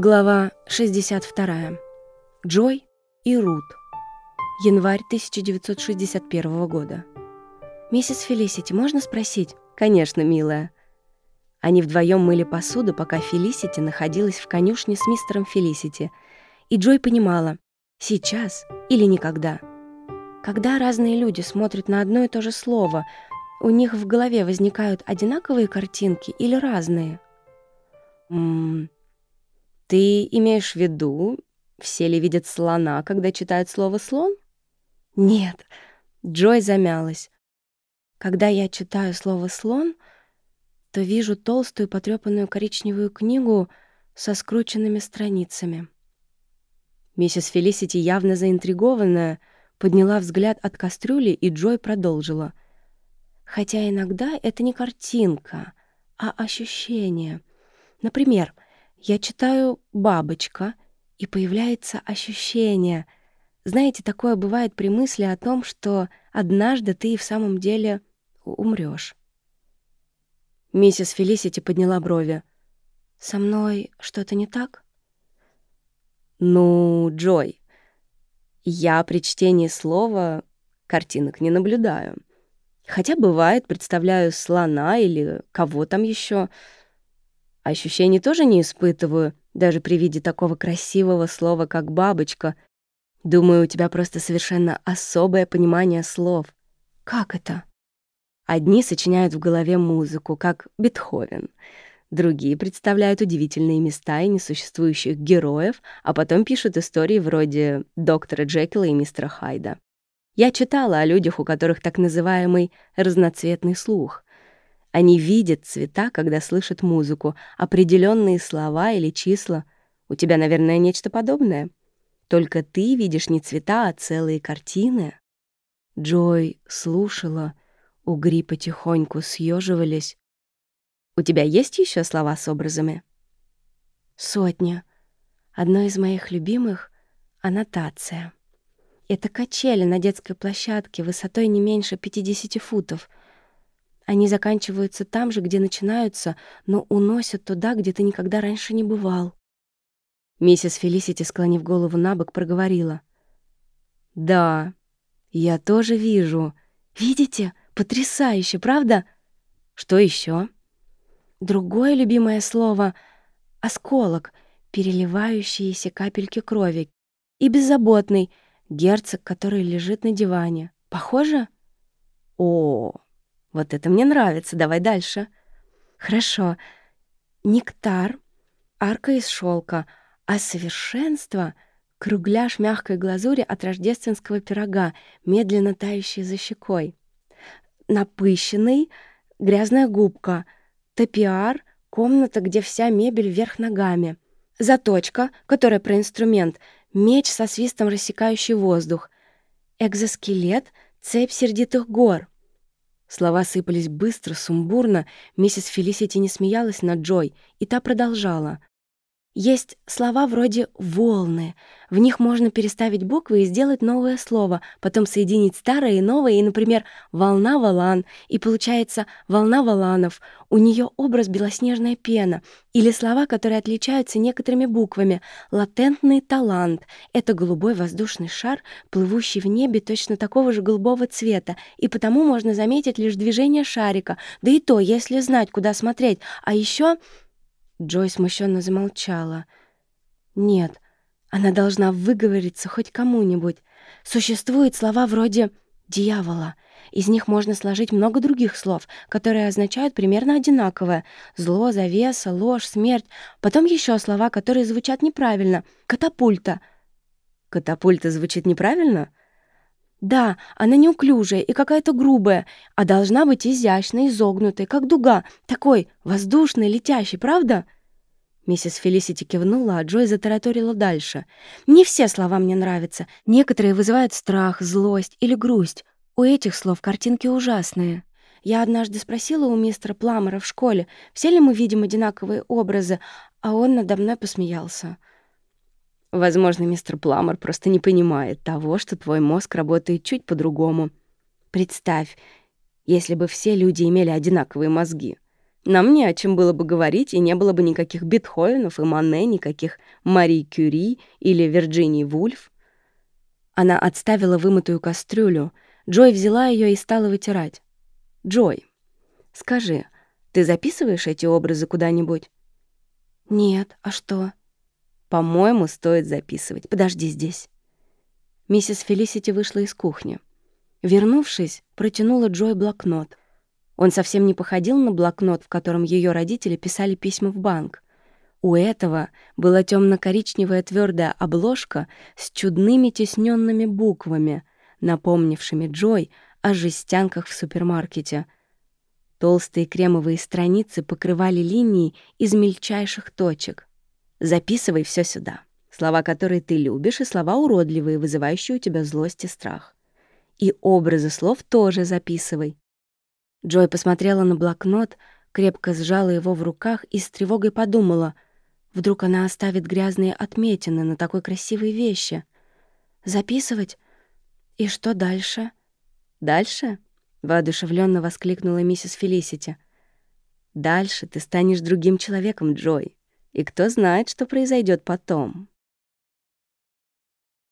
Глава 62. Джой и Рут. Январь 1961 года. «Миссис Фелисити, можно спросить?» «Конечно, милая». Они вдвоем мыли посуду, пока Фелисити находилась в конюшне с мистером Фелисити. И Джой понимала, сейчас или никогда. Когда разные люди смотрят на одно и то же слово, у них в голове возникают одинаковые картинки или разные? Ммм... Ты имеешь в виду, все ли видят слона, когда читают слово «слон»? Нет. Джой замялась. Когда я читаю слово «слон», то вижу толстую потрёпанную коричневую книгу со скрученными страницами. Миссис Фелисити, явно заинтригованная, подняла взгляд от кастрюли, и Джой продолжила. Хотя иногда это не картинка, а ощущение. Например, — я читаю «бабочка», и появляется ощущение. Знаете, такое бывает при мысли о том, что однажды ты и в самом деле умрёшь. Миссис Фелисити подняла брови. «Со мной что-то не так?» «Ну, Джой, я при чтении слова картинок не наблюдаю. Хотя бывает, представляю слона или кого там ещё. Ощущений тоже не испытываю, даже при виде такого красивого слова, как «бабочка». Думаю, у тебя просто совершенно особое понимание слов. Как это? Одни сочиняют в голове музыку, как Бетховен. Другие представляют удивительные места и несуществующих героев, а потом пишут истории вроде «Доктора Джекила» и «Мистера Хайда». Я читала о людях, у которых так называемый разноцветный слух. Они видят цвета, когда слышат музыку, определенные слова или числа. У тебя, наверное, нечто подобное. Только ты видишь не цвета, а целые картины. Джой слушала, угри потихоньку съеживались. У тебя есть еще слова с образами? Сотня. Одно из моих любимых — аннотация. Это качели на детской площадке высотой не меньше 50 футов — они заканчиваются там же, где начинаются, но уносят туда, где ты никогда раньше не бывал. Миссис Фелисити, склонив голову на бок, проговорила. «Да, я тоже вижу. Видите? Потрясающе, правда? Что еще? Другое любимое слово — осколок, переливающиеся капельки крови, и беззаботный герцог, который лежит на диване. Похоже? О, вот это мне нравится, давай дальше. Хорошо. Нектар, арка из шелка, а совершенство — кругляш мягкой глазури от рождественского пирога, медленно тающий за щекой. Напыщенный — грязная губка, топиар — комната, где вся мебель вверх ногами. Заточка, которая про инструмент, меч со свистом рассекающий воздух. Экзоскелет — цепь сердитых гор — Слова сыпались быстро, сумбурно. Миссис Фелисити не смеялась над Джой, и та продолжала. Есть слова вроде «волны». В них можно переставить буквы и сделать новое слово, потом соединить старое и новое, и, например, «волна-волан», и получается «волна-воланов». У нее образ белоснежная пена. Или слова, которые отличаются некоторыми буквами. «Латентный талант» — это голубой воздушный шар, плывущий в небе точно такого же голубого цвета, и потому можно заметить лишь движение шарика, да и то, если знать, куда смотреть. А еще Джой смущенно замолчала. «Нет, она должна выговориться хоть кому-нибудь. Существуют слова вроде «дьявола». Из них можно сложить много других слов, которые означают примерно одинаковое. Зло, завеса, ложь, смерть. Потом еще слова, которые звучат неправильно. Катапульта. Катапульта звучит неправильно? Да, она неуклюжая и какая-то грубая, а должна быть изящной, изогнутой, как дуга, такой воздушный, летящий, правда?» Миссис Фелисити кивнула, а Джой затараторила дальше. «Не все слова мне нравятся. Некоторые вызывают страх, злость или грусть. У этих слов картинки ужасные. Я однажды спросила у мистера Пламера в школе, все ли мы видим одинаковые образы, а он надо мной посмеялся. Возможно, мистер Пламер просто не понимает того, что твой мозг работает чуть по-другому. Представь, если бы все люди имели одинаковые мозги. Нам не о чем было бы говорить, и не было бы никаких Бетховенов и Мане, никаких Мари Кюри или Вирджинии Вульф. Она отставила вымытую кастрюлю. Джой взяла ее и стала вытирать. «Джой, скажи, ты записываешь эти образы куда-нибудь?» «Нет, а что?» «По-моему, стоит записывать. Подожди здесь». Миссис Фелисити вышла из кухни. Вернувшись, протянула Джой блокнот. Он совсем не походил на блокнот, в котором ее родители писали письма в банк. У этого была темно-коричневая твердая обложка с чудными тесненными буквами, напомнившими Джой о жестянках в супермаркете. Толстые кремовые страницы покрывали линии из мельчайших точек. Записывай все сюда. Слова, которые ты любишь, и слова уродливые, вызывающие у тебя злость и страх. И образы слов тоже записывай. Джой посмотрела на блокнот, крепко сжала его в руках и с тревогой подумала, вдруг она оставит грязные отметины на такой красивой вещи. Записывать? И что дальше? Дальше? воодушевленно воскликнула миссис Фелисити. Дальше ты станешь другим человеком, Джой. И кто знает, что произойдет потом.